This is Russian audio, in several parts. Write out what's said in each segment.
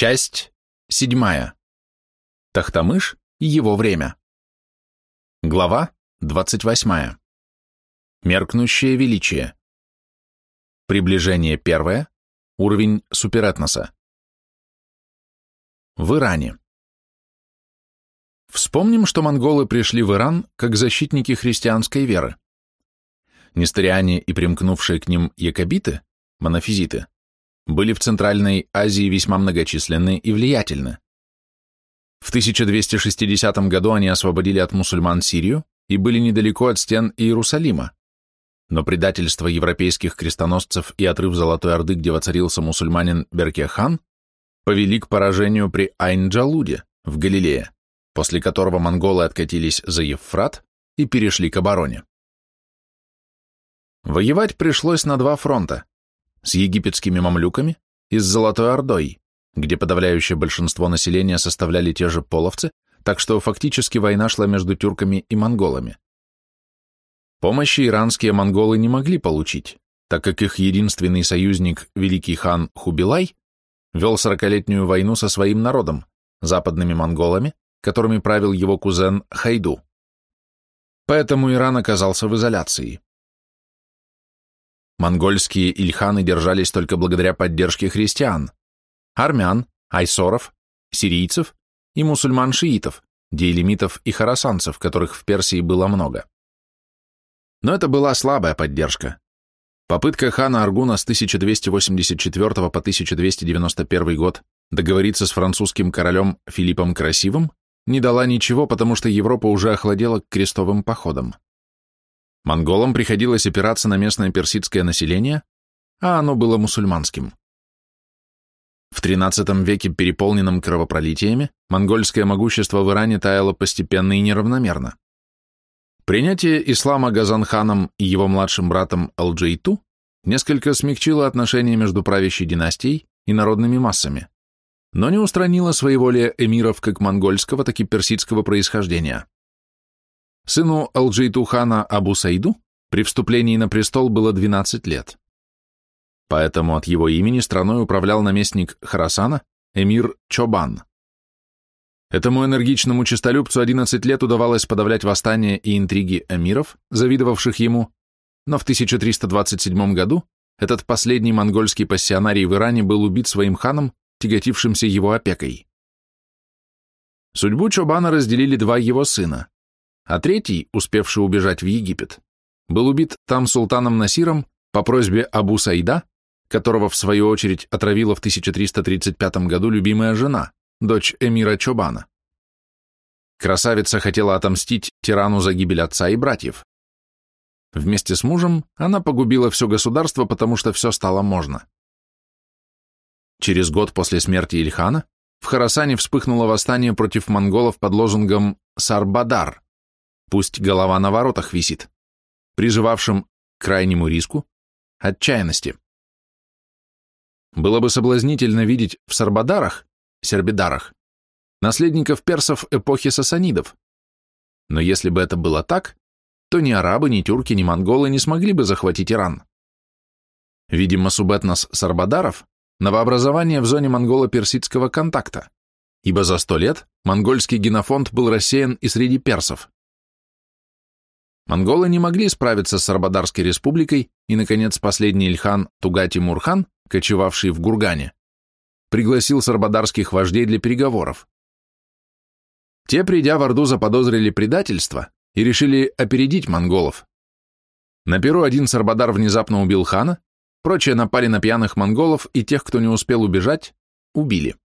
Часть седьмая. Тахтамыш и его время. Глава двадцать восьмая. Меркнущее величие. Приближение первое. Уровень суперэтноса. В Иране. Вспомним, что монголы пришли в Иран как защитники христианской веры. Несториане и примкнувшие к ним якобиты, монофизиты, были в Центральной Азии весьма многочисленны и влиятельны. В 1260 году они освободили от мусульман Сирию и были недалеко от стен Иерусалима, но предательство европейских крестоносцев и отрыв Золотой Орды, где воцарился мусульманин Берке-хан, повели к поражению при Айн-Джалуде в Галилее, после которого монголы откатились за Евфрат и перешли к обороне. Воевать пришлось на два фронта – с египетскими мамлюками и с Золотой Ордой, где подавляющее большинство населения составляли те же половцы, так что фактически война шла между тюрками и монголами. Помощи иранские монголы не могли получить, так как их единственный союзник, великий хан Хубилай, вел сорокалетнюю войну со своим народом, западными монголами, которыми правил его кузен Хайду. Поэтому Иран оказался в изоляции. Монгольские ильханы держались только благодаря поддержке христиан, армян, айсоров, сирийцев и мусульман-шиитов, дейлимитов и харасанцев, которых в Персии было много. Но это была слабая поддержка. Попытка хана Аргуна с 1284 по 1291 год договориться с французским королем Филиппом Красивым не дала ничего, потому что Европа уже охладела к крестовым походам. Монголам приходилось опираться на местное персидское население, а оно было мусульманским. В XIII веке, переполненном кровопролитиями, монгольское могущество в Иране таяло постепенно и неравномерно. Принятие ислама Газанханом и его младшим братом Алджейту несколько смягчило отношения между правящей династией и народными массами, но не устранило своеволие эмиров как монгольского, так и персидского происхождения. Сыну Алджейту-хана Абу Саиду при вступлении на престол было 12 лет. Поэтому от его имени страной управлял наместник Харасана, эмир Чобан. Этому энергичному честолюбцу 11 лет удавалось подавлять восстания и интриги эмиров, завидовавших ему, но в 1327 году этот последний монгольский пассионарий в Иране был убит своим ханом, тяготившимся его опекой. Судьбу Чобана разделили два его сына, а третий, успевший убежать в Египет, был убит там султаном Насиром по просьбе Абу Саида, которого в свою очередь отравила в 1335 году любимая жена, дочь эмира Чобана. Красавица хотела отомстить тирану за гибель отца и братьев. Вместе с мужем она погубила все государство, потому что все стало можно. Через год после смерти Ильхана в Харасане вспыхнуло восстание против монголов под лозунгом «Сарбадар», пусть голова на воротах висит, призывавшим к крайнему риску, отчаянности. Было бы соблазнительно видеть в Сарбадарах, Сербидарах, наследников персов эпохи сасанидов. Но если бы это было так, то ни арабы, ни тюрки, ни монголы не смогли бы захватить Иран. Видимо, субэтнос Сарбадаров – новообразование в зоне монголо-персидского контакта, ибо за сто лет монгольский генофонд был рассеян и среди персов. Монголы не могли справиться с Сарбадарской республикой, и, наконец, последний Ильхан Тугати-Мурхан, кочевавший в Гургане, пригласил сарбадарских вождей для переговоров. Те, придя в Орду, заподозрили предательство и решили опередить монголов. На Перу один сарбадар внезапно убил хана, прочие напали на пьяных монголов и тех, кто не успел убежать, убили.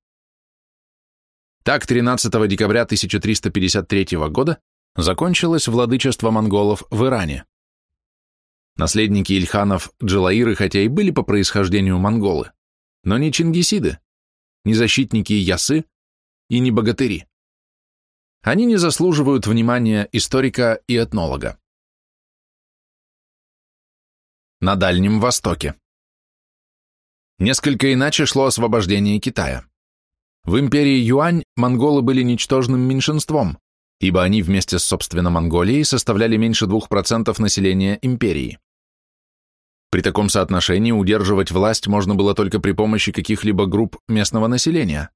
Так, 13 декабря 1353 года закончилось владычество монголов в Иране. Наследники Ильханов Джилаиры хотя и были по происхождению монголы, но не чингисиды, не защитники Ясы и не богатыри. Они не заслуживают внимания историка и этнолога. На Дальнем Востоке. Несколько иначе шло освобождение Китая. В империи Юань монголы были ничтожным меньшинством, ибо они вместе с, собственно, Монголией составляли меньше 2% населения империи. При таком соотношении удерживать власть можно было только при помощи каких-либо групп местного населения,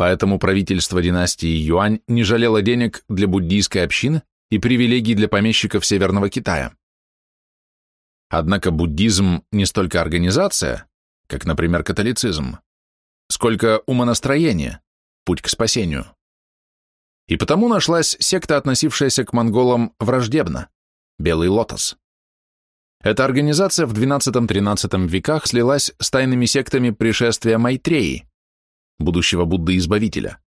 Поэтому правительство династии Юань не жалело денег для буддийской общины и привилегий для помещиков Северного Китая. Однако буддизм не столько организация, как, например, католицизм, сколько умонастроение, путь к спасению. И потому нашлась секта, относившаяся к монголам враждебно – Белый Лотос. Эта организация в XII-XIII веках слилась с тайными сектами пришествия Майтреи, будущего Будды-избавителя.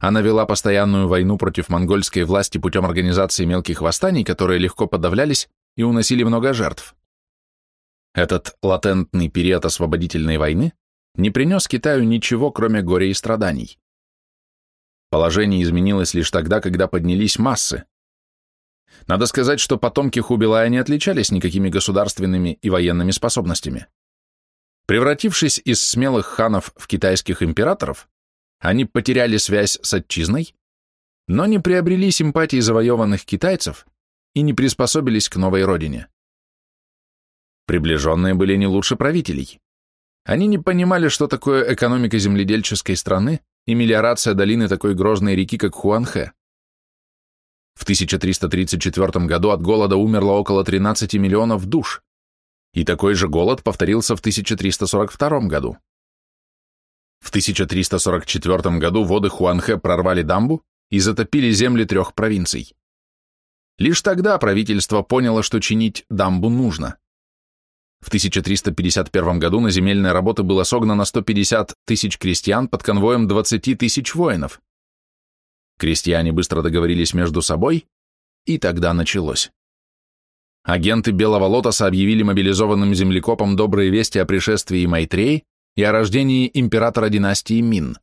Она вела постоянную войну против монгольской власти путем организации мелких восстаний, которые легко подавлялись и уносили много жертв. Этот латентный период освободительной войны не принес Китаю ничего, кроме горя и страданий. Положение изменилось лишь тогда, когда поднялись массы, надо сказать, что потомки Хубилая не отличались никакими государственными и военными способностями. Превратившись из смелых ханов в китайских императоров, они потеряли связь с отчизной, но не приобрели симпатии завоеванных китайцев и не приспособились к новой родине. Приближенные были не лучше правителей. Они не понимали, что такое экономика земледельческой страны и мелиорация долины такой грозной реки, как Хуанхэ. В 1334 году от голода умерло около 13 миллионов душ, и такой же голод повторился в 1342 году. В 1344 году воды Хуанхэ прорвали дамбу и затопили земли трех провинций. Лишь тогда правительство поняло, что чинить дамбу нужно. В 1351 году на земельные работы было согнано 150 тысяч крестьян под конвоем 20 тысяч воинов. Крестьяне быстро договорились между собой, и тогда началось. Агенты Белого Лотоса объявили мобилизованным землекопам добрые вести о пришествии Майтреи и о рождении императора династии Мин.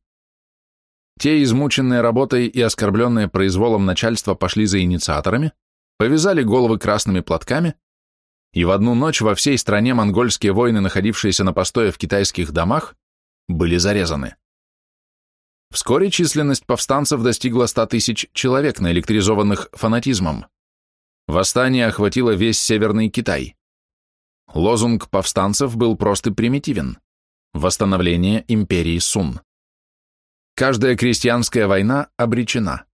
Те, измученные работой и оскорбленные произволом начальства, пошли за инициаторами, повязали головы красными платками, и в одну ночь во всей стране монгольские воины, находившиеся на постое в китайских домах, были зарезаны. Вскоре численность повстанцев достигла 100 тысяч человек, наэлектризованных фанатизмом. Восстание охватило весь Северный Китай. Лозунг повстанцев был прост и примитивен – восстановление империи Сун. Каждая крестьянская война обречена.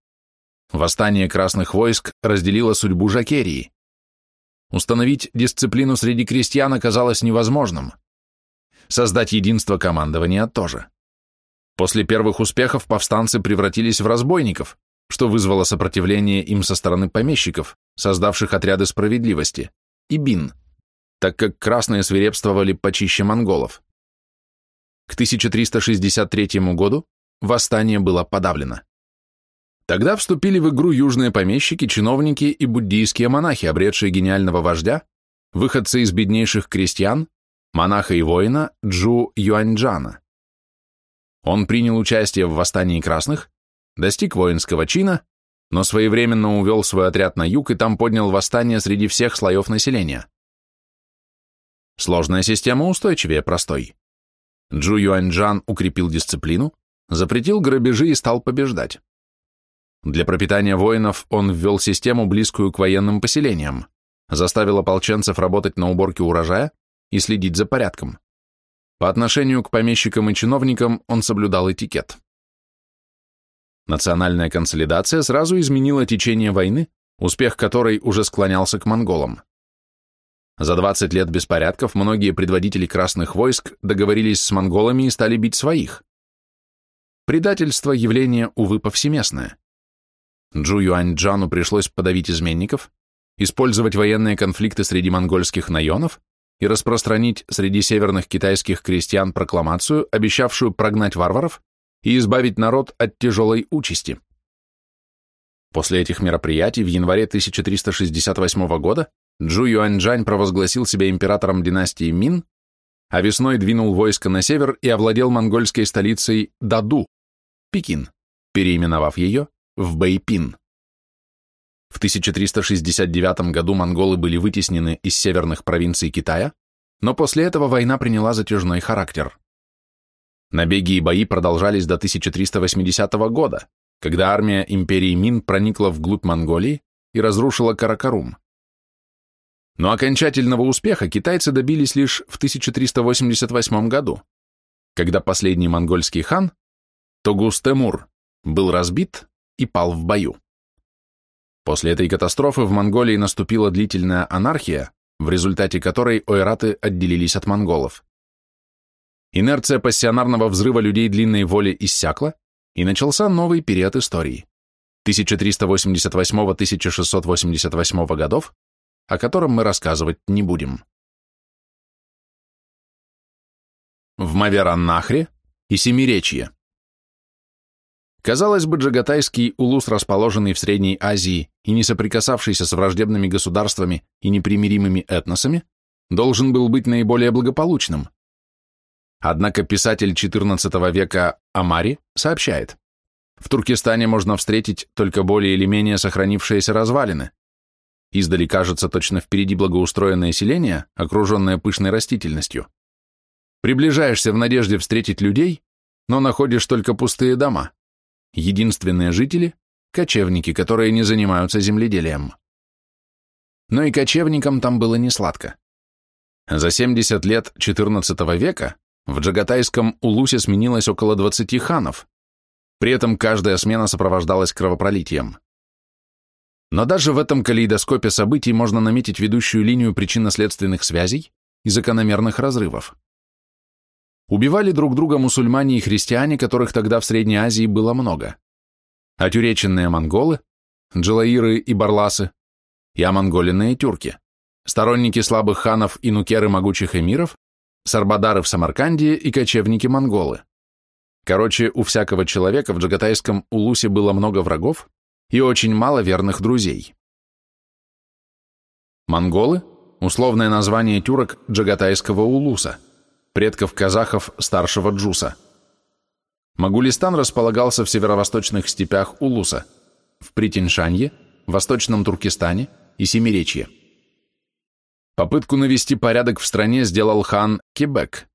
Восстание красных войск разделило судьбу Жакерии. Установить дисциплину среди крестьян оказалось невозможным. Создать единство командования тоже. После первых успехов повстанцы превратились в разбойников, что вызвало сопротивление им со стороны помещиков, создавших отряды справедливости, и бин, так как красные свирепствовали почище монголов. К 1363 году восстание было подавлено. Тогда вступили в игру южные помещики, чиновники и буддийские монахи, обретшие гениального вождя, выходцы из беднейших крестьян, монаха и воина Джу Юаньджана. Он принял участие в восстании красных, достиг воинского чина, но своевременно увел свой отряд на юг и там поднял восстание среди всех слоев населения. Сложная система устойчивее простой. Джу Юаньджан укрепил дисциплину, запретил грабежи и стал побеждать. Для пропитания воинов он ввел систему, близкую к военным поселениям, заставил ополченцев работать на уборке урожая и следить за порядком. По отношению к помещикам и чиновникам он соблюдал этикет. Национальная консолидация сразу изменила течение войны, успех которой уже склонялся к монголам. За 20 лет беспорядков многие предводители красных войск договорились с монголами и стали бить своих. Предательство – явление, увы, повсеместное. Джу Юаньчжану пришлось подавить изменников, использовать военные конфликты среди монгольских наенов и распространить среди северных китайских крестьян прокламацию, обещавшую прогнать варваров и избавить народ от тяжелой участи. После этих мероприятий в январе 1368 года Джу Юаньчжань провозгласил себя императором династии Мин, а весной двинул войско на север и овладел монгольской столицей Даду, Пекин, переименовав ее в Бэйпин. В 1369 году монголы были вытеснены из северных провинций Китая, но после этого война приняла затяжной характер. Набеги и бои продолжались до 1380 года, когда армия империи Мин проникла вглубь Монголии и разрушила Каракарум. Но окончательного успеха китайцы добились лишь в 1388 году, когда последний монгольский хан, Тогус-Темур, был разбит и пал в бою. После этой катастрофы в Монголии наступила длительная анархия, в результате которой ойраты отделились от монголов. Инерция пассионарного взрыва людей длинной воли иссякла, и начался новый период истории 1388-1688 годов, о котором мы рассказывать не будем. В Мавераннахре и Семиречье Казалось бы, Джагатайский улус, расположенный в Средней Азии и не соприкасавшийся с враждебными государствами и непримиримыми этносами, должен был быть наиболее благополучным. Однако писатель XIV века Амари сообщает, в Туркестане можно встретить только более или менее сохранившиеся развалины. Издали кажется точно впереди благоустроенное селение, окруженное пышной растительностью. Приближаешься в надежде встретить людей, но находишь только пустые дома. Единственные жители – кочевники, которые не занимаются земледелием. Но и кочевникам там было не сладко. За 70 лет XIV века в Джагатайском Улусе сменилось около 20 ханов, при этом каждая смена сопровождалась кровопролитием. Но даже в этом калейдоскопе событий можно наметить ведущую линию причинно-следственных связей и закономерных разрывов. Убивали друг друга мусульмане и христиане, которых тогда в Средней Азии было много. Отюреченные монголы, джилаиры и барласы, и амонголенные тюрки, сторонники слабых ханов и нукеры могучих эмиров, сарбадары в Самарканде и кочевники-монголы. Короче, у всякого человека в Джагатайском улусе было много врагов и очень мало верных друзей. Монголы – условное название тюрок Джагатайского улуса – предков казахов старшего Джуса. Магулистан располагался в северо-восточных степях Улуса, в Притиншанье, Восточном Туркестане и Семиречье. Попытку навести порядок в стране сделал хан Кебек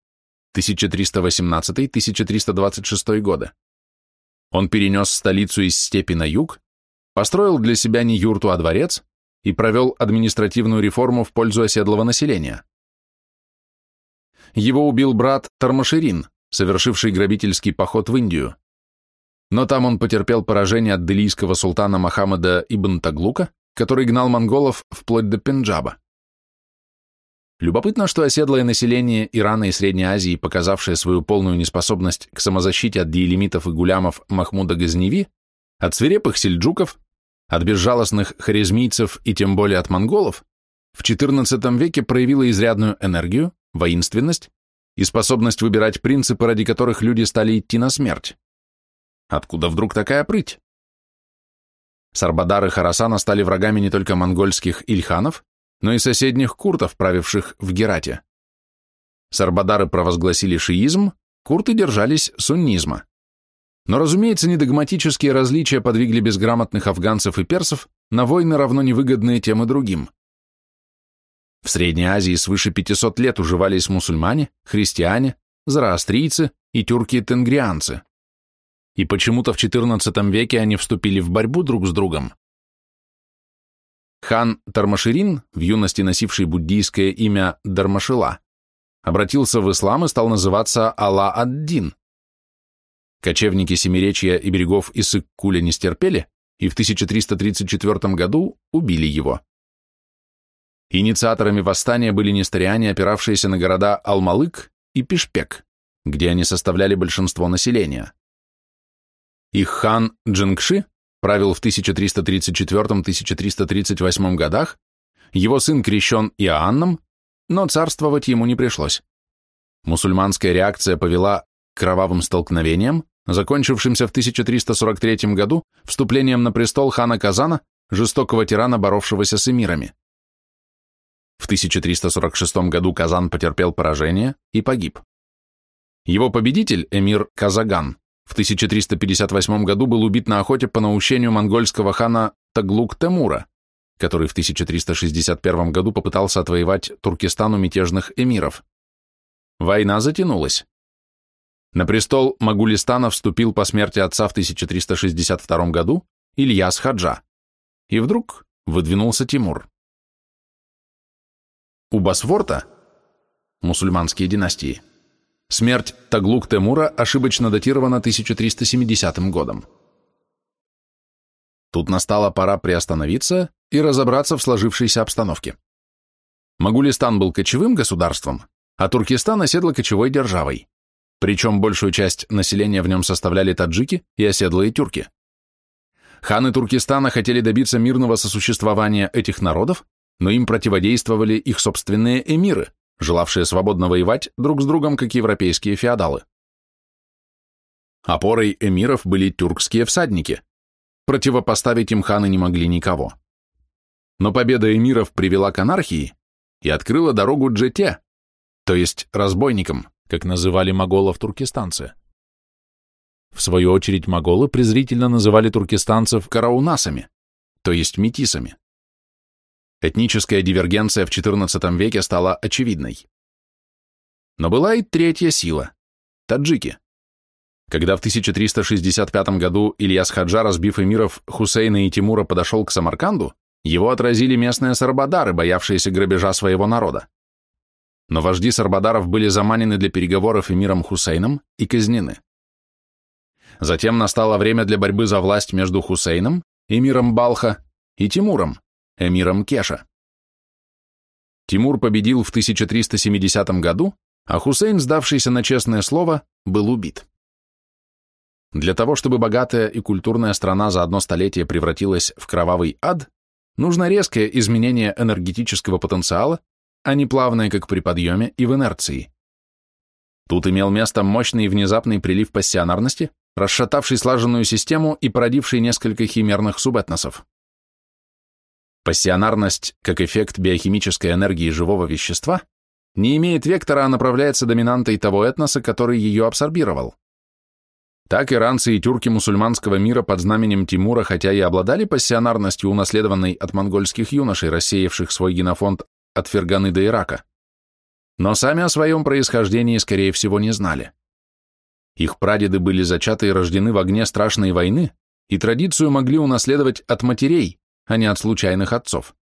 1318-1326 годы. Он перенес столицу из степи на юг, построил для себя не юрту, а дворец и провел административную реформу в пользу оседлого населения. Его убил брат Тармаширин, совершивший грабительский поход в Индию. Но там он потерпел поражение от делийского султана Мохаммеда ибн Таглука, который гнал монголов вплоть до Пенджаба. Любопытно, что оседлое население Ирана и Средней Азии, показавшее свою полную неспособность к самозащите от диелемитов и гулямов Махмуда Газневи, от свирепых сельджуков, от безжалостных харизмийцев и тем более от монголов, в XIV веке проявило изрядную энергию, воинственность и способность выбирать принципы, ради которых люди стали идти на смерть. Откуда вдруг такая прыть? Сарбадар и Харасана стали врагами не только монгольских ильханов, но и соседних куртов, правивших в Герате. Сарбадары провозгласили шиизм, курты держались суннизма. Но, разумеется, недогматические различия подвигли безграмотных афганцев и персов на войны равно невыгодные тем и другим. В Средней Азии свыше 500 лет уживались мусульмане, христиане, зороастрийцы и тюрки-тенгрианцы. И почему-то в XIV веке они вступили в борьбу друг с другом. Хан Тармаширин, в юности носивший буддийское имя Дармашила, обратился в ислам и стал называться Алла-ад-Дин. Кочевники Семиречья и берегов Исык-Куля не стерпели и в 1334 году убили его. Инициаторами восстания были нестариане, опиравшиеся на города Алмалык и Пишпек, где они составляли большинство населения. Их хан Джингши правил в 1334-1338 годах, его сын крещен Иоанном, но царствовать ему не пришлось. Мусульманская реакция повела к кровавым столкновениям, закончившимся в 1343 году вступлением на престол хана Казана, жестокого тирана, боровшегося с эмирами. В 1346 году Казан потерпел поражение и погиб. Его победитель, эмир Казаган, в 1358 году был убит на охоте по наущению монгольского хана Таглук-Темура, который в 1361 году попытался отвоевать Туркестан у мятежных эмиров. Война затянулась. На престол Магулистана вступил по смерти отца в 1362 году Ильяс Хаджа. И вдруг выдвинулся Тимур. У Басворта, мусульманские династии, Смерть Таглук Темура ошибочно датирована 1370 годом. Тут настала пора приостановиться и разобраться в сложившейся обстановке. Магулистан был кочевым государством, а Туркестан оседло кочевой державой, причем большую часть населения в нем составляли таджики и оседлые тюрки. Ханы Туркестана хотели добиться мирного сосуществования этих народов, но им противодействовали их собственные эмиры, желавшие свободно воевать друг с другом, как европейские феодалы. Опорой эмиров были тюркские всадники. Противопоставить им ханы не могли никого. Но победа эмиров привела к анархии и открыла дорогу джете, то есть разбойникам, как называли моголов туркестанцы. В свою очередь моголы презрительно называли туркестанцев караунасами, то есть метисами. Этническая дивергенция в XIV веке стала очевидной. Но была и третья сила – таджики. Когда в 1365 году Ильяс Хаджа, разбив эмиров Хусейна и Тимура, подошел к Самарканду, его отразили местные сарбадары, боявшиеся грабежа своего народа. Но вожди сарбадаров были заманены для переговоров эмиром Хусейном и казнены. Затем настало время для борьбы за власть между Хусейном, эмиром Балха, и Тимуром, эмиром Кеша. Тимур победил в 1370 году, а Хусейн, сдавшийся на честное слово, был убит. Для того, чтобы богатая и культурная страна за одно столетие превратилась в кровавый ад, нужно резкое изменение энергетического потенциала, а не плавное, как при подъеме и в инерции. Тут имел место мощный и внезапный прилив пассионарности, расшатавший слаженную систему и породивший несколько химерных субэтносов. Пассионарность, как эффект биохимической энергии живого вещества, не имеет вектора, а направляется доминантой того этноса, который ее абсорбировал. Так иранцы и тюрки мусульманского мира под знаменем Тимура, хотя и обладали пассионарностью, унаследованной от монгольских юношей, рассеявших свой генофонд от Ферганы до Ирака, но сами о своем происхождении, скорее всего, не знали. Их прадеды были зачаты и рождены в огне страшной войны, и традицию могли унаследовать от матерей, а не от случайных отцов.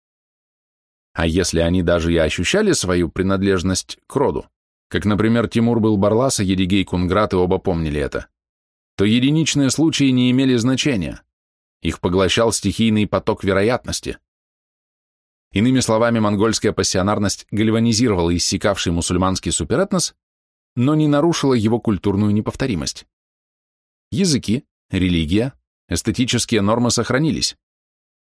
А если они даже и ощущали свою принадлежность к роду, как, например, Тимур был Барлас, а Едигей Кунграт и оба помнили это, то единичные случаи не имели значения. Их поглощал стихийный поток вероятности. Иными словами, монгольская пассионарность гальванизировала иссякавший мусульманский суперэтнос, но не нарушила его культурную неповторимость. Языки, религия, эстетические нормы сохранились.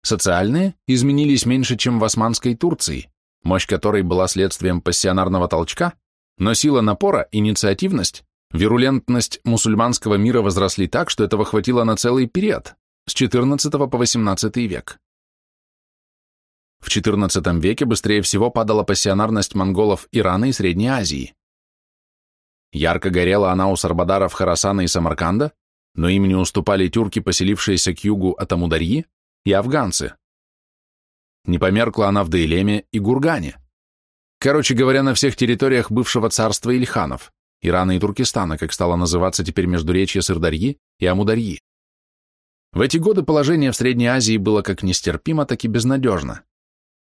Социальные изменились меньше, чем в османской Турции, мощь которой была следствием пассионарного толчка, но сила напора, инициативность, вирулентность мусульманского мира возросли так, что этого хватило на целый период, с XIV по XVIII век. В XIV веке быстрее всего падала пассионарность монголов Ирана и Средней Азии. Ярко горела она у сарбадаров Харасана и Самарканда, но им не уступали тюрки, поселившиеся к югу от Амударьи, и афганцы. Не померкла она в Дейлеме и Гургане. Короче говоря, на всех территориях бывшего царства Ильханов, Ирана и Туркестана, как стало называться теперь междуречье Сырдарьи и Амударьи. В эти годы положение в Средней Азии было как нестерпимо, так и безнадежно.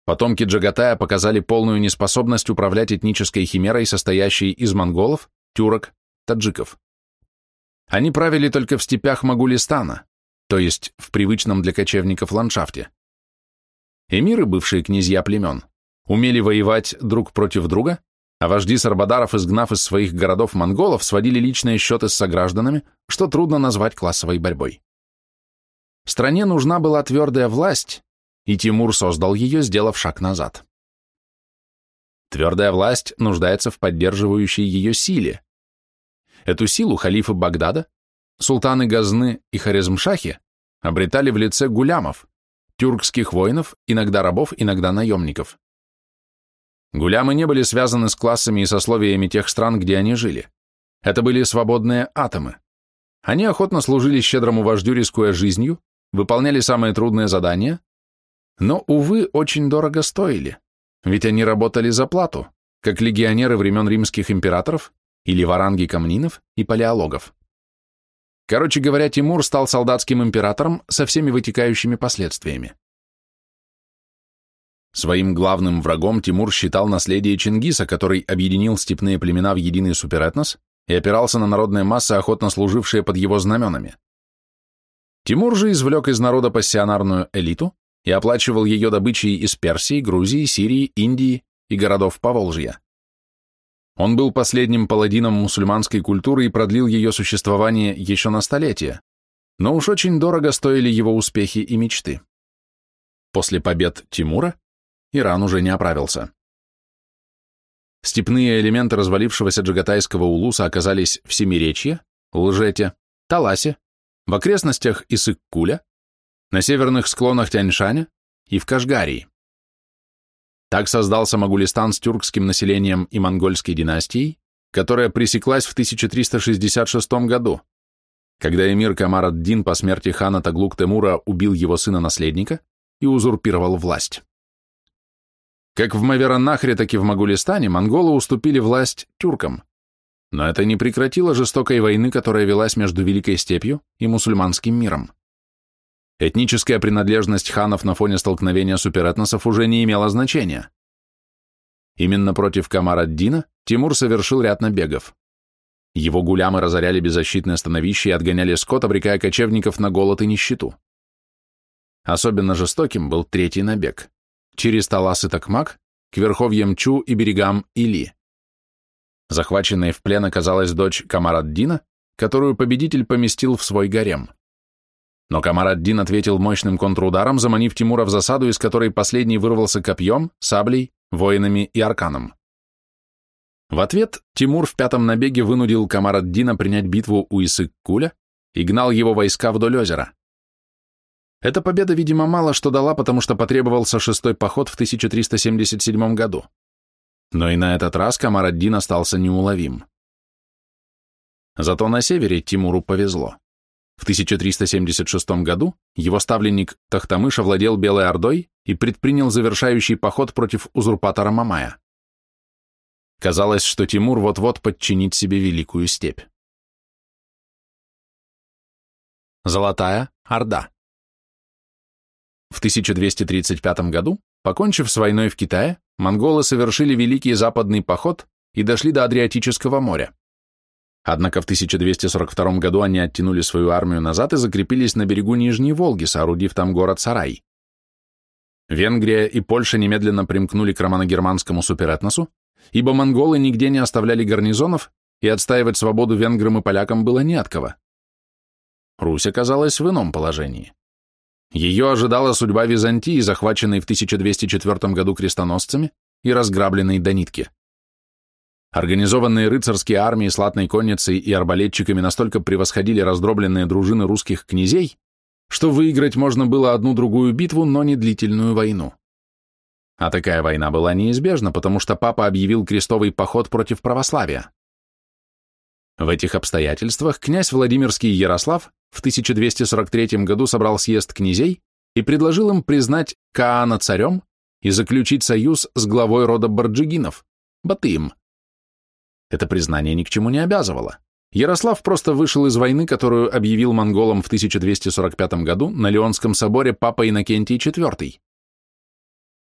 Потомки Джагатая показали полную неспособность управлять этнической химерой, состоящей из монголов, тюрок, таджиков. Они правили только в степях Магулистана, то есть в привычном для кочевников ландшафте. Эмиры, бывшие князья племен, умели воевать друг против друга, а вожди сарбадаров, изгнав из своих городов монголов, сводили личные счеты с согражданами, что трудно назвать классовой борьбой. Стране нужна была твердая власть, и Тимур создал ее, сделав шаг назад. Твердая власть нуждается в поддерживающей ее силе. Эту силу халифы Багдада, Султаны Газны и Хорезмшахи обретали в лице гулямов, тюркских воинов, иногда рабов, иногда наемников. Гулямы не были связаны с классами и сословиями тех стран, где они жили. Это были свободные атомы. Они охотно служили щедрому вождю, рискуя жизнью, выполняли самые трудные задания, но, увы, очень дорого стоили, ведь они работали за плату, как легионеры времен римских императоров или варанги камнинов и палеологов. Короче говоря, Тимур стал солдатским императором со всеми вытекающими последствиями. Своим главным врагом Тимур считал наследие Чингиса, который объединил степные племена в единый суперэтнос, и опирался на народные массы, охотно служившие под его знаменами. Тимур же извлек из народа пассионарную элиту и оплачивал ее добычей из Персии, Грузии, Сирии, Индии и городов Поволжья. Он был последним паладином мусульманской культуры и продлил ее существование еще на столетия, но уж очень дорого стоили его успехи и мечты. После побед Тимура Иран уже не оправился. Степные элементы развалившегося джагатайского улуса оказались в Семиречье, Лжете, Таласе, в окрестностях Исык-Куля, на северных склонах Тяньшаня и в Кашгарии. Так создался Могулистан с тюркским населением и монгольской династией, которая пресеклась в 1366 году, когда эмир Камар ад-Дин по смерти хана Таглук-Темура убил его сына-наследника и узурпировал власть. Как в Мавераннахре, так и в Могулистане монголы уступили власть тюркам, но это не прекратило жестокой войны, которая велась между Великой Степью и мусульманским миром. Этническая принадлежность ханов на фоне столкновения суперэтносов уже не имела значения. Именно против Камар-ад-Дина Тимур совершил ряд набегов. Его гулямы разоряли беззащитное становище и отгоняли скот, обрекая кочевников на голод и нищету. Особенно жестоким был третий набег – через Талас и Такмак к верховьям Чу и берегам Или. Захваченной в плен оказалась дочь Камар-ад-Дина, которую победитель поместил в свой гарем. Но Камар-ад-Дин ответил мощным контрударом, заманив Тимура в засаду, из которой последний вырвался копьем, саблей, воинами и арканом. В ответ Тимур в пятом набеге вынудил Камар-ад-Дина принять битву у Исык-Куля и гнал его войска вдоль озера. Эта победа, видимо, мало что дала, потому что потребовался шестой поход в 1377 году. Но и на этот раз Камар-ад-Дин остался неуловим. Зато на севере Тимуру повезло. В 1376 году его ставленник Тахтамыш овладел Белой Ордой и предпринял завершающий поход против узурпатора Мамая. Казалось, что Тимур вот-вот подчинит себе Великую Степь. Золотая Орда В 1235 году, покончив с войной в Китае, монголы совершили Великий Западный поход и дошли до Адриатического моря. Однако в 1242 году они оттянули свою армию назад и закрепились на берегу Нижней Волги, соорудив там город Сарай. Венгрия и Польша немедленно примкнули к романо-германскому суперэтносу, ибо монголы нигде не оставляли гарнизонов, и отстаивать свободу венграм и полякам было не от кого. Русь оказалась в ином положении. Ее ожидала судьба Византии, захваченной в 1204 году крестоносцами и разграбленной до нитки. Организованные рыцарские армии с латной конницей и арбалетчиками настолько превосходили раздробленные дружины русских князей, что выиграть можно было одну-другую битву, но не длительную войну. А такая война была неизбежна, потому что папа объявил крестовый поход против православия. В этих обстоятельствах князь Владимирский Ярослав в 1243 году собрал съезд князей и предложил им признать Каана царем и заключить союз с главой рода Барджигинов, Батыем. Это признание ни к чему не обязывало. Ярослав просто вышел из войны, которую объявил монголам в 1245 году на Леонском соборе папа Иннокентий IV.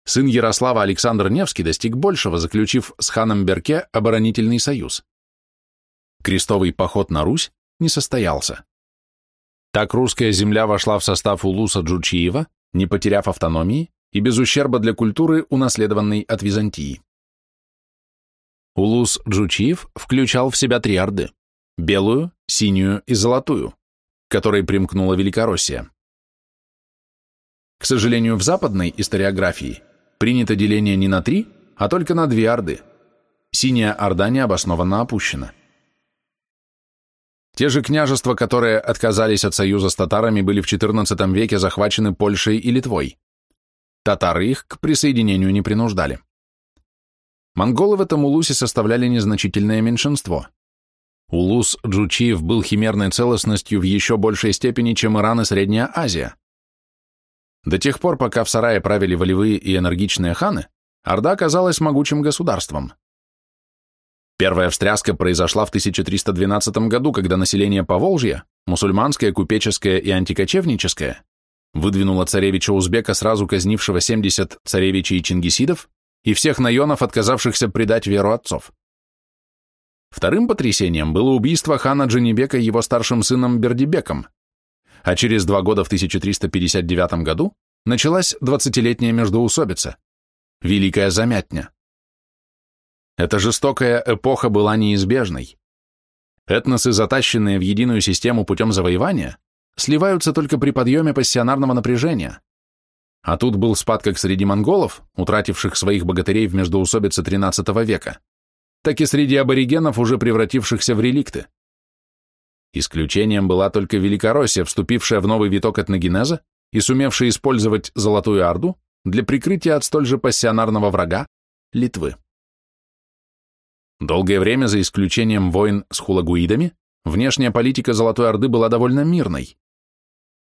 Сын Ярослава Александр Невский достиг большего, заключив с ханом Берке оборонительный союз. Крестовый поход на Русь не состоялся. Так русская земля вошла в состав Улуса Джучиева, не потеряв автономии и без ущерба для культуры, унаследованной от Византии. Улус Джучиев включал в себя три орды – белую, синюю и золотую, которой примкнула Великороссия. К сожалению, в западной историографии принято деление не на три, а только на две орды. Синяя орда необоснованно опущена. Те же княжества, которые отказались от союза с татарами, были в XIV веке захвачены Польшей и Литвой. Татары их к присоединению не принуждали. Монголы в этом улусе составляли незначительное меньшинство. Улус Джучиев был химерной целостностью в еще большей степени, чем Иран и Средняя Азия. До тех пор, пока в Сарае правили волевые и энергичные ханы, Орда казалась могучим государством. Первая встряска произошла в 1312 году, когда население Поволжья, мусульманское, купеческое и антикочевническое, выдвинуло царевича Узбека, сразу казнившего 70 царевичей и чингисидов, и всех наенов, отказавшихся предать веру отцов. Вторым потрясением было убийство хана Джанибека его старшим сыном Бердибеком, а через два года в 1359 году началась двадцатилетняя междоусобица, Великая Замятня. Эта жестокая эпоха была неизбежной. Этносы, затащенные в единую систему путем завоевания, сливаются только при подъеме пассионарного напряжения. А тут был спад как среди монголов, утративших своих богатырей в междоусобице XIII века, так и среди аборигенов, уже превратившихся в реликты. Исключением была только Великороссия, вступившая в новый виток этногенеза и сумевшая использовать Золотую Орду для прикрытия от столь же пассионарного врага – Литвы. Долгое время, за исключением войн с хулагуидами, внешняя политика Золотой Орды была довольно мирной.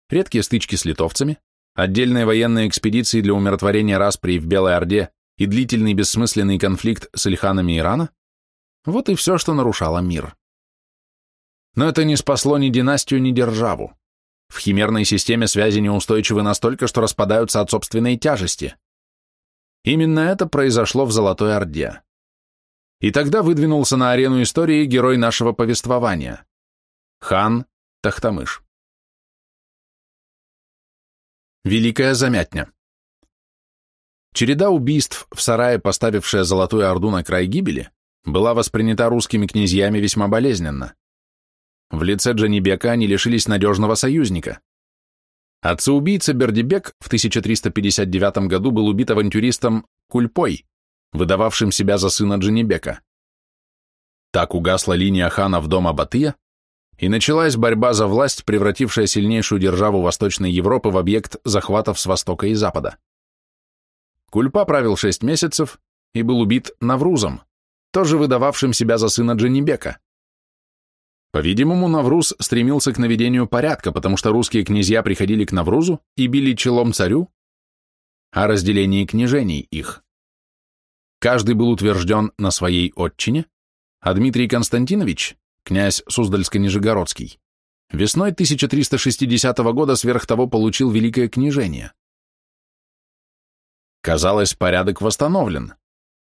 Редкие стычки с литовцами, отдельные военные экспедиции для умиротворения распри в Белой Орде и длительный бессмысленный конфликт с ильханами Ирана – вот и все, что нарушало мир. Но это не спасло ни династию, ни державу. В химерной системе связи неустойчивы настолько, что распадаются от собственной тяжести. Именно это произошло в Золотой Орде. И тогда выдвинулся на арену истории герой нашего повествования – хан Тахтамыш. Великая замятня. Череда убийств в сарае, поставившая Золотую Орду на край гибели, была воспринята русскими князьями весьма болезненно. В лице Джанибека они лишились надежного союзника. Отца-убийца Бердибек в 1359 году был убит авантюристом Кульпой, выдававшим себя за сына Джанибека. Так угасла линия хана в дом Абатыя, и началась борьба за власть, превратившая сильнейшую державу Восточной Европы в объект захватов с востока и запада. Кульпа правил шесть месяцев и был убит Наврузом, тоже выдававшим себя за сына Джанибека. По-видимому, Навруз стремился к наведению порядка, потому что русские князья приходили к Наврузу и били челом царю о разделении княжений их. Каждый был утвержден на своей отчине, а Дмитрий Константинович, князь Суздальско-Нижегородский, весной 1360 года сверх того получил великое княжение. Казалось, порядок восстановлен,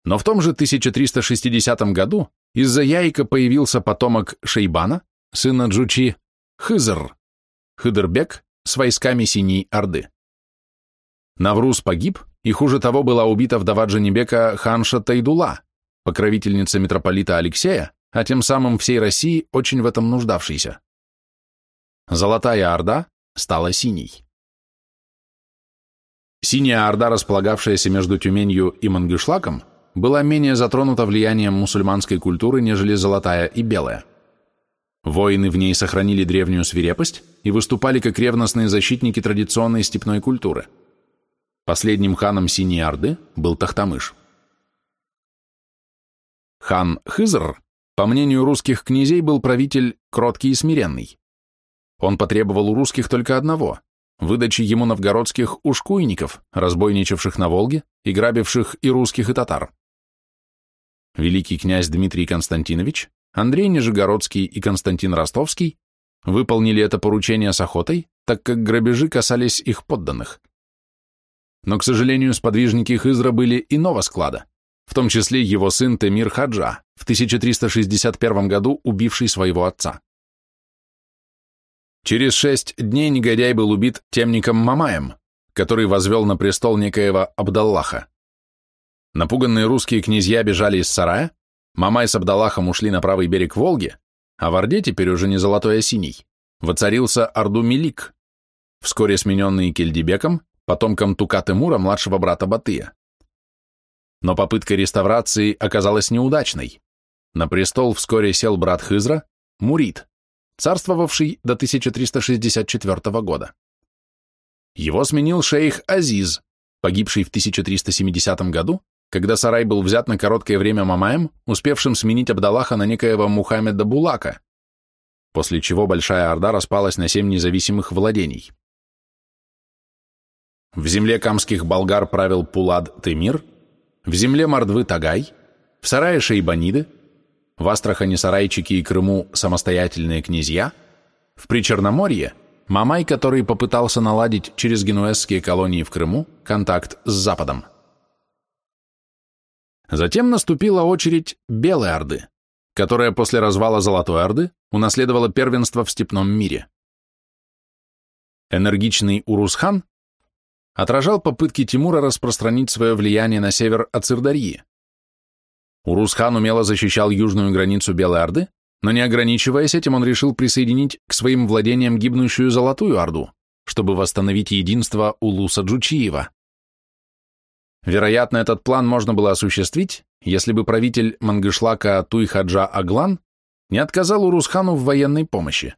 но в том же 1360 году из-за яйка появился потомок Шейбана, сына Джучи, Хызр, Хыдырбек с войсками Синей Орды. Навруз погиб, и хуже того была убита вдова Джанибека Ханша Тайдула, покровительница митрополита Алексея, а тем самым всей России, очень в этом нуждавшейся. Золотая Орда стала синей. Синяя Орда, располагавшаяся между Тюменью и Мангышлаком, была менее затронута влиянием мусульманской культуры, нежели золотая и белая. Воины в ней сохранили древнюю свирепость и выступали как ревностные защитники традиционной степной культуры. Последним ханом Синей Орды был Тахтамыш. Хан Хызр, по мнению русских князей, был правитель кроткий и смиренный. Он потребовал у русских только одного – выдачи ему новгородских ушкуйников, разбойничавших на Волге и грабивших и русских, и татар великий князь Дмитрий Константинович, Андрей Нижегородский и Константин Ростовский выполнили это поручение с охотой, так как грабежи касались их подданных. Но, к сожалению, сподвижники Хызра были иного склада, в том числе его сын Темир Хаджа, в 1361 году убивший своего отца. Через шесть дней негодяй был убит темником Мамаем, который возвел на престол некоего Абдаллаха. Напуганные русские князья бежали из сарая, Мамай с Абдалахом ушли на правый берег Волги, а в Орде, теперь уже не золотой, а синий, воцарился Орду-Мелик, вскоре смененный Кельдибеком, потомком Тука-Тимура, младшего брата Батыя. Но попытка реставрации оказалась неудачной. На престол вскоре сел брат Хызра, Мурит, царствовавший до 1364 года. Его сменил шейх Азиз, погибший в 1370 году когда сарай был взят на короткое время Мамаем, успевшим сменить Абдаллаха на некоего Мухаммеда Булака, после чего Большая Орда распалась на семь независимых владений. В земле камских болгар правил Пулад Темир, в земле Мордвы Тагай, в сарае Шейбаниды, в Астрахани сарайчики и Крыму самостоятельные князья, в Причерноморье Мамай, который попытался наладить через генуэзские колонии в Крыму контакт с Западом. Затем наступила очередь Белой Орды, которая после развала Золотой Орды унаследовала первенство в степном мире. Энергичный Урусхан отражал попытки Тимура распространить свое влияние на север от Сырдарьи. Урусхан умело защищал южную границу Белой Орды, но не ограничиваясь этим, он решил присоединить к своим владениям гибнущую Золотую Орду, чтобы восстановить единство Улуса Джучиева. Вероятно, этот план можно было осуществить, если бы правитель Мангышлака Туйхаджа Аглан не отказал Урусхану в военной помощи.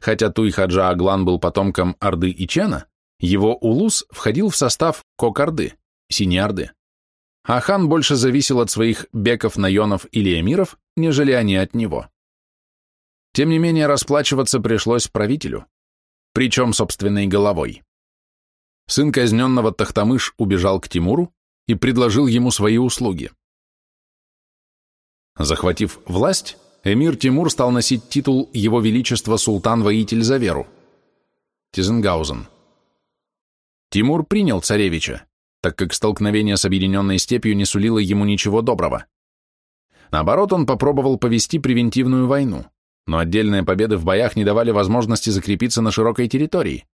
Хотя Туйхаджа Аглан был потомком Орды Ичена, его Улус входил в состав Кокорды, Синьорды. А хан больше зависел от своих беков, наенов или эмиров, нежели они от него. Тем не менее, расплачиваться пришлось правителю, причем собственной головой. Сын казненного Тахтамыш убежал к Тимуру и предложил ему свои услуги. Захватив власть, эмир Тимур стал носить титул Его Величества Султан-воитель за веру. Тизенгаузен. Тимур принял царевича, так как столкновение с объединенной степью не сулило ему ничего доброго. Наоборот, он попробовал повести превентивную войну, но отдельные победы в боях не давали возможности закрепиться на широкой территории.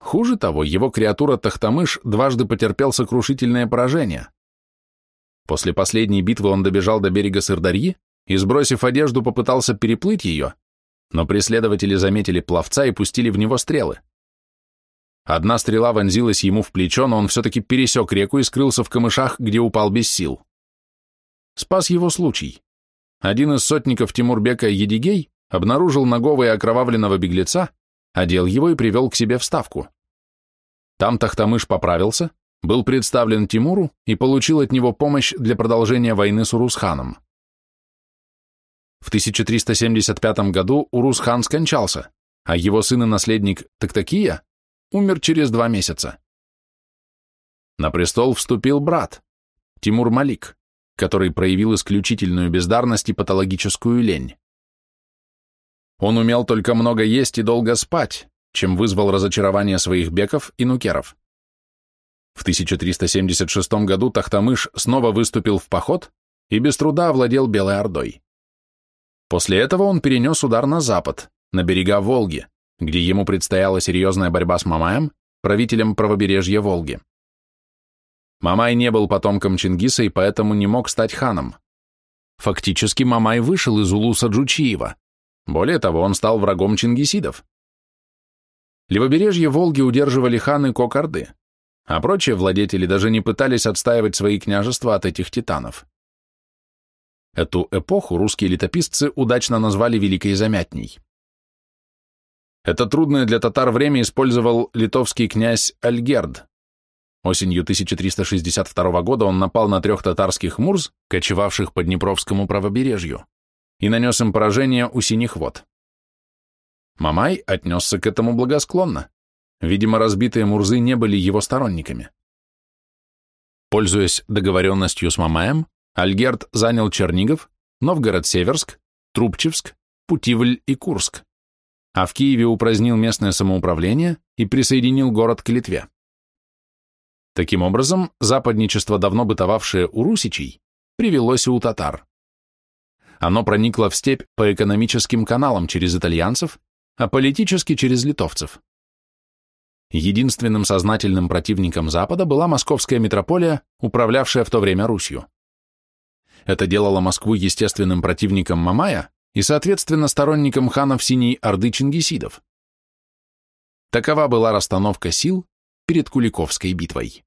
Хуже того, его креатура Тахтамыш дважды потерпел сокрушительное поражение. После последней битвы он добежал до берега Сырдарьи и, сбросив одежду, попытался переплыть ее, но преследователи заметили пловца и пустили в него стрелы. Одна стрела вонзилась ему в плечо, но он все-таки пересек реку и скрылся в камышах, где упал без сил. Спас его случай. Один из сотников Тимурбека Едигей обнаружил нагого и окровавленного беглеца, одел его и привел к себе в ставку. Там Тахтамыш поправился, был представлен Тимуру и получил от него помощь для продолжения войны с Урусханом. В 1375 году Урусхан скончался, а его сын и наследник Тактакия умер через два месяца. На престол вступил брат, Тимур Малик, который проявил исключительную бездарность и патологическую лень. Он умел только много есть и долго спать, чем вызвал разочарование своих беков и нукеров. В 1376 году Тахтамыш снова выступил в поход и без труда овладел Белой Ордой. После этого он перенес удар на запад, на берега Волги, где ему предстояла серьезная борьба с Мамаем, правителем правобережья Волги. Мамай не был потомком Чингиса и поэтому не мог стать ханом. Фактически Мамай вышел из Улуса Джучиева. Более того, он стал врагом чингисидов. Левобережье Волги удерживали ханы Кокарды, а прочие владетели даже не пытались отстаивать свои княжества от этих титанов. Эту эпоху русские летописцы удачно назвали Великой Замятней. Это трудное для татар время использовал литовский князь Альгерд. Осенью 1362 года он напал на трех татарских мурз, кочевавших по Днепровскому правобережью, и нанес им поражение у Синих вод. Мамай отнесся к этому благосклонно. Видимо, разбитые мурзы не были его сторонниками. Пользуясь договоренностью с Мамаем, Альгерд занял Чернигов, Новгород-Северск, Трубчевск, Путивль и Курск а в Киеве упразднил местное самоуправление и присоединил город к Литве. Таким образом, западничество, давно бытовавшее у русичей, привелось у татар. Оно проникло в степь по экономическим каналам через итальянцев, а политически через литовцев. Единственным сознательным противником Запада была московская митрополия, управлявшая в то время Русью. Это делало Москву естественным противником Мамая, и, соответственно, сторонником ханов Синей Орды Чингисидов. Такова была расстановка сил перед Куликовской битвой.